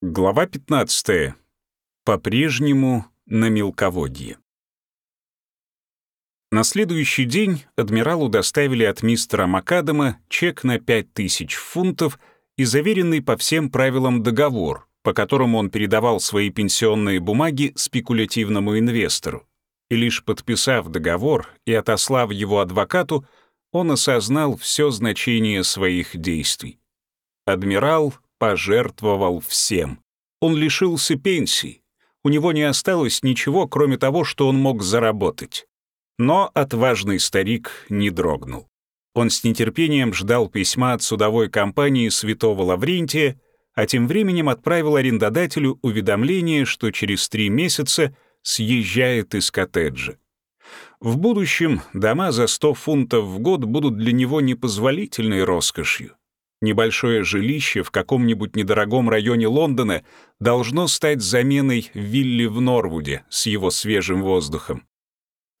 Глава 15. По-прежнему на мелководье. На следующий день адмиралу доставили от мистера Макадама чек на 5000 фунтов и заверенный по всем правилам договор, по которому он передавал свои пенсионные бумаги спекулятивному инвестору. И лишь подписав договор и отослав его адвокату, он осознал все значение своих действий. Адмирал пожертвовал всем. Он лишился пенсии. У него не осталось ничего, кроме того, что он мог заработать. Но отважный старик не дрогнул. Он с нетерпением ждал письма от судовой компании Святого Лаврентия, а тем временем отправил арендодателю уведомление, что через три месяца съезжает из коттеджа. В будущем дома за 100 фунтов в год будут для него непозволительной роскошью. Небольшое жилище в каком-нибудь недорогом районе Лондона должно стать заменой вилли в Норвуде с его свежим воздухом.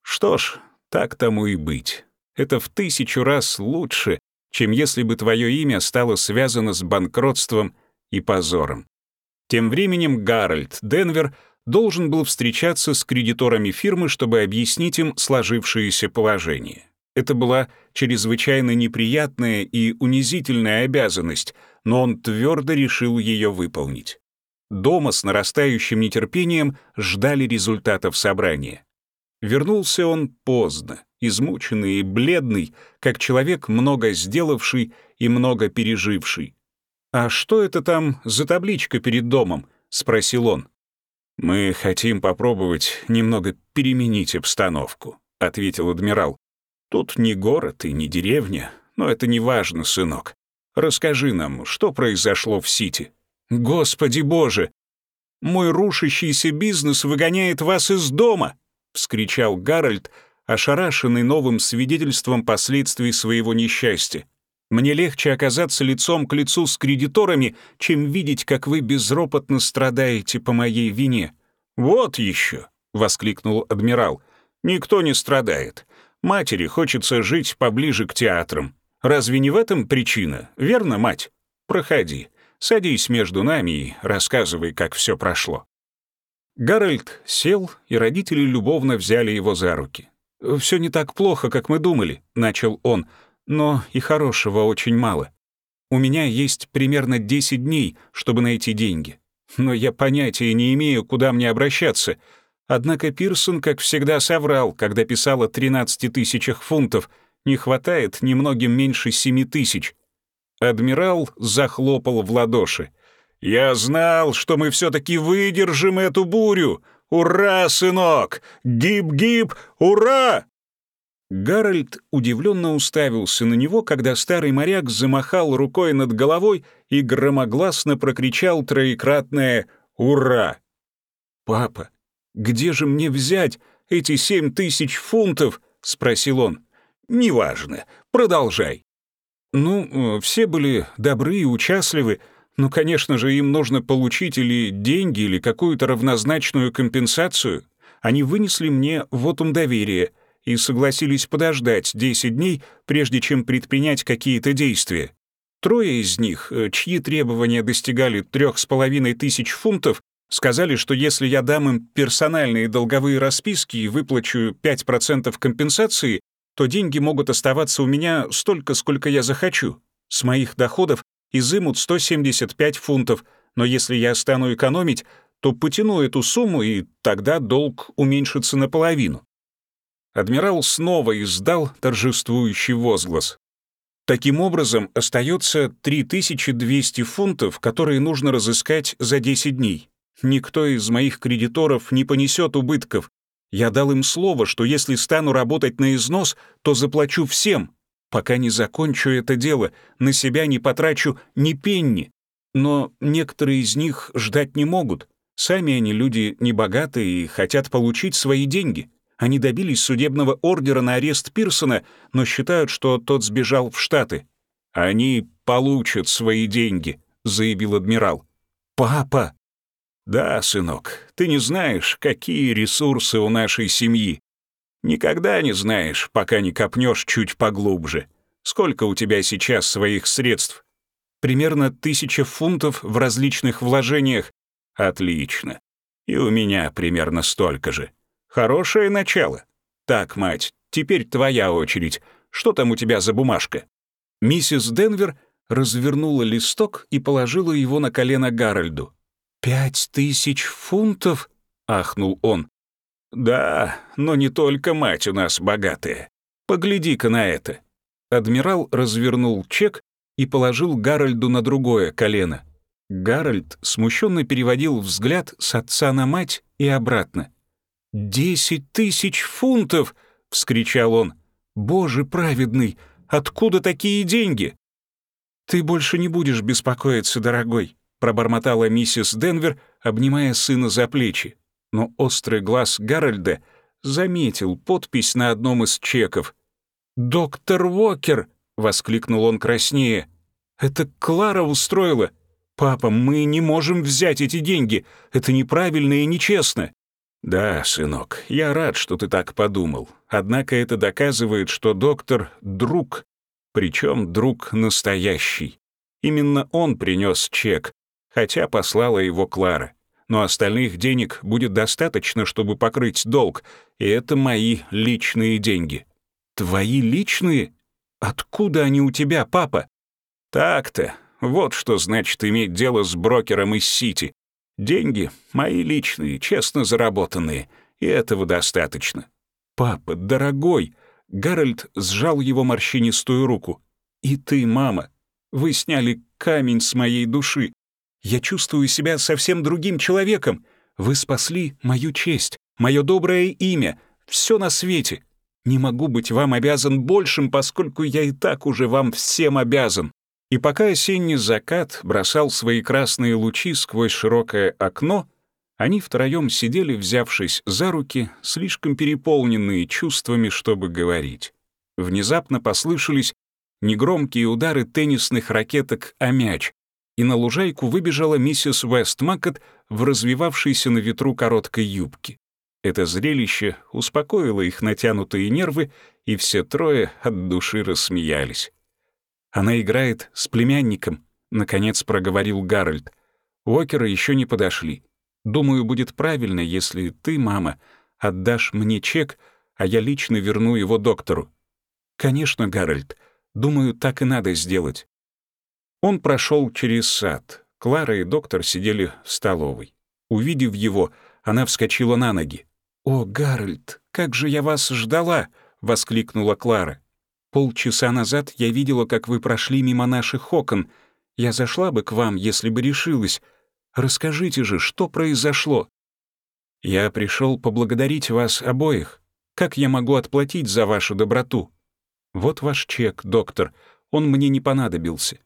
Что ж, так тому и быть. Это в тысячу раз лучше, чем если бы твое имя стало связано с банкротством и позором. Тем временем Гарольд Денвер должен был встречаться с кредиторами фирмы, чтобы объяснить им сложившееся положение. Это была чрезвычайно неприятная и унизительная обязанность, но он твердо решил ее выполнить. Дома с нарастающим нетерпением ждали результатов собрания. Вернулся он поздно, измученный и бледный, как человек, много сделавший и много переживший. «А что это там за табличка перед домом?» — спросил он. «Мы хотим попробовать немного переменить обстановку», — ответил адмирал. Тут не город и не деревня, но это не важно, сынок. Расскажи нам, что произошло в Сити? Господи Боже! Мой рушащийся бизнес выгоняет вас из дома! вскричал Гарольд, ошарашенный новым свидетельством последствий своего несчастья. Мне легче оказаться лицом к лицу с кредиторами, чем видеть, как вы безропотно страдаете по моей вине. Вот еще, воскликнул адмирал. Никто не страдает. Матери хочется жить поближе к театрам. Разве не в этом причина, верно, мать? Проходи, садись между нами и рассказывай, как все прошло». Гарольд сел, и родители любовно взяли его за руки. «Все не так плохо, как мы думали», — начал он, «но и хорошего очень мало. У меня есть примерно 10 дней, чтобы найти деньги. Но я понятия не имею, куда мне обращаться. Однако Пирсон, как всегда, соврал, когда писал о 13 тысячах фунтов. Не хватает немногим меньше 7 тысяч. Адмирал захлопал в ладоши. «Я знал, что мы все-таки выдержим эту бурю! Ура, сынок! Гиб-гиб! Ура!» Гарольд удивленно уставился на него, когда старый моряк замахал рукой над головой и громогласно прокричал троекратное «Ура!». «Папа, «Где же мне взять эти семь тысяч фунтов?» — спросил он. «Неважно. Продолжай». Ну, все были добры и участливы, но, конечно же, им нужно получить или деньги, или какую-то равнозначную компенсацию. Они вынесли мне вотум доверия и согласились подождать 10 дней, прежде чем предпринять какие-то действия. Трое из них, э, чьи требования достигали трех с половиной тысяч фунтов, Сказали, что если я дам им персональные долговые расписки и выплачу 5% компенсации, то деньги могут оставаться у меня столько, сколько я захочу. С моих доходов изымут 175 фунтов, но если я стану экономить, то потяну эту сумму, и тогда долг уменьшится наполовину. Адмирал снова издал торжествующий возглас. Таким образом, остается 3200 фунтов, которые нужно разыскать за 10 дней. Никто из моих кредиторов не понесет убытков. Я дал им слово, что если стану работать на износ, то заплачу всем. Пока не закончу это дело, на себя не потрачу ни пенни. Но некоторые из них ждать не могут. Сами они люди небогатые и хотят получить свои деньги. Они добились судебного ордера на арест Пирсона, но считают, что тот сбежал в Штаты. «Они получат свои деньги», — заявил адмирал. «Папа!» «Да, сынок, ты не знаешь, какие ресурсы у нашей семьи. Никогда не знаешь, пока не копнешь чуть поглубже. Сколько у тебя сейчас своих средств?» Примерно тысяча фунтов в различных вложениях. Отлично. И у меня примерно столько же. Хорошее начало. Так, мать, теперь твоя очередь. Что там у тебя за бумажка? Миссис Денвер развернула листок и положила его на колено Гарольду. «Пять тысяч фунтов?» — ахнул он. «Да, но не только мать у нас богатая. Погляди-ка на это». Адмирал развернул чек и положил Гарольду на другое колено. Гарольд смущенно переводил взгляд с отца на мать и обратно. «Десять тысяч фунтов!» — вскричал он. «Боже праведный, откуда такие деньги?» «Ты больше не будешь беспокоиться, дорогой», — пробормотала миссис Денвер, обнимая сына за плечи. Но острый глаз Гарольда заметил подпись на одном из чеков. «Доктор Уокер!» — воскликнул он краснее. «Это Клара устроила. Папа, мы не можем взять эти деньги. Это неправильно и нечестно». «Да, сынок, я рад, что ты так подумал. Однако это доказывает, что доктор — друг, причем друг настоящий. Именно он принес чек, хотя послала его Клара. Но остальных денег будет достаточно, чтобы покрыть долг, и это мои личные деньги». «Твои личные? Откуда они у тебя, папа?» «Так-то. Вот что значит иметь дело с брокером из Сити. Деньги мои личные, честно заработанные, и этого достаточно. Папа, дорогой, Гарольд сжал его морщинистую руку. И ты, мама, вы сняли камень с моей души. Я чувствую себя совсем другим человеком. Вы спасли мою честь, мое доброе имя, все на свете. Не могу быть вам обязан большим, поскольку я и так уже вам всем обязан. И пока осенний закат бросал свои красные лучи сквозь широкое окно, они втроем сидели, взявшись за руки, слишком переполненные чувствами, чтобы говорить. Внезапно послышались негромкие удары теннисных ракеток о мяч, и на лужайку выбежала миссис Вестмакет в развевавшейся на ветру короткой юбке. Это зрелище успокоило их натянутые нервы, и все трое от души рассмеялись. Она играет с племянником», — наконец проговорил Гарольд. «Уокеры еще не подошли. Думаю, будет правильно, если ты, мама, отдашь мне чек, а я лично верну его доктору». «Конечно, Гарольд. Думаю, так и надо сделать». Он прошел через сад. Клара и доктор сидели в столовой. Увидев его, она вскочила на ноги. «О, Гарольд, как же я вас ждала!» — воскликнула Клара. Полчаса назад я видела, как вы прошли мимо наших окон. Я зашла бы к вам, если бы решилась. Расскажите же, что произошло?» «Я пришел поблагодарить вас обоих. Как я могу отплатить за вашу доброту?» «Вот ваш чек, доктор. Он мне не понадобился.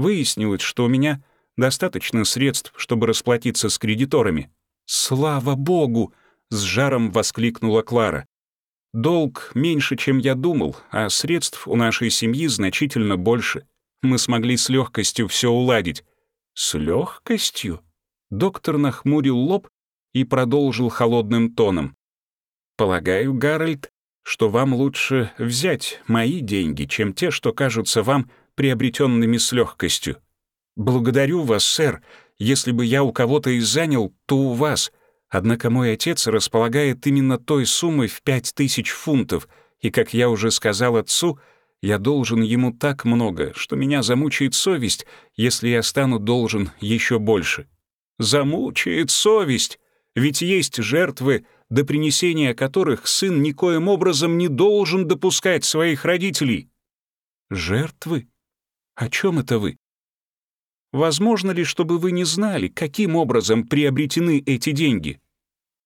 Выяснилось, что у меня достаточно средств, чтобы расплатиться с кредиторами». «Слава богу!» — с жаром воскликнула Клара. Долг меньше, чем я думал, а средств у нашей семьи значительно больше. Мы смогли с легкостью все уладить. С легкостью? Доктор нахмурил лоб и продолжил холодным тоном. Полагаю, Гарольд, что вам лучше взять мои деньги, чем те, что кажутся вам приобретенными с легкостью. Благодарю вас, сэр. Если бы я у кого-то и занял, то у вас — Однако мой отец располагает именно той суммой в пять тысяч фунтов, и, как я уже сказал отцу, я должен ему так много, что меня замучает совесть, если я стану должен еще больше. Замучает совесть, ведь есть жертвы, до принесения которых сын никоим образом не должен допускать своих родителей. Жертвы? О чем это вы? Возможно ли, чтобы вы не знали, каким образом приобретены эти деньги?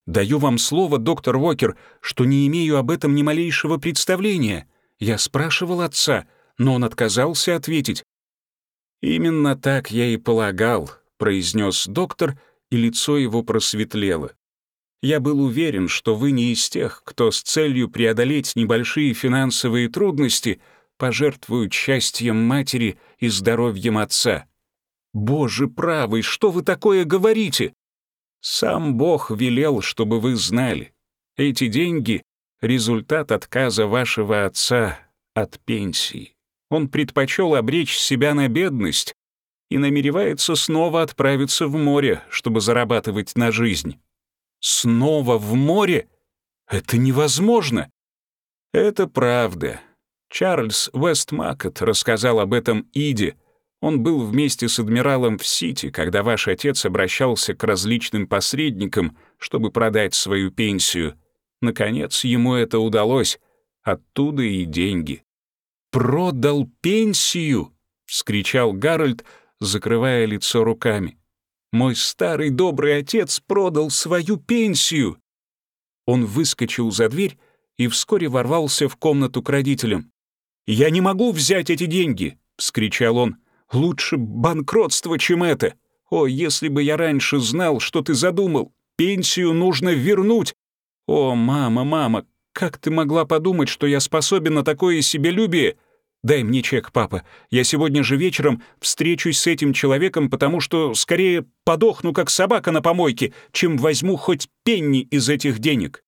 Даю вам слово, доктор Уокер, что не имею об этом ни малейшего представления. Я спрашивал отца, но он отказался ответить. «Именно так я и полагал», — произнес доктор, и лицо его просветлело. «Я был уверен, что вы не из тех, кто с целью преодолеть небольшие финансовые трудности пожертвуют счастьем матери и здоровьем отца». «Боже правый, что вы такое говорите?» «Сам Бог велел, чтобы вы знали. Эти деньги — результат отказа вашего отца от пенсии. Он предпочел обречь себя на бедность, и намеревается снова отправиться в море, чтобы зарабатывать на жизнь. Снова в море? Это невозможно. Это правда. Чарльз Вестмакет рассказал об этом Иде. Он был вместе с адмиралом в Сити, когда ваш отец обращался к различным посредникам, чтобы продать свою пенсию. Наконец, ему это удалось. Оттуда и деньги. «Продал пенсию!» — вскричал Гарольд, закрывая лицо руками. «Мой старый добрый отец продал свою пенсию!» Он выскочил за дверь и вскоре ворвался в комнату к родителям. «Я не могу взять эти деньги!» — вскричал он. «Лучше банкротство, чем это! О, если бы я раньше знал, что ты задумал! Пенсию нужно вернуть! О, мама, мама, как ты могла подумать, что я способен на такое себелюбие? Дай мне чек, папа. Я сегодня же вечером встречусь с этим человеком, потому что скорее подохну, как собака на помойке, чем возьму хоть пенни из этих денег».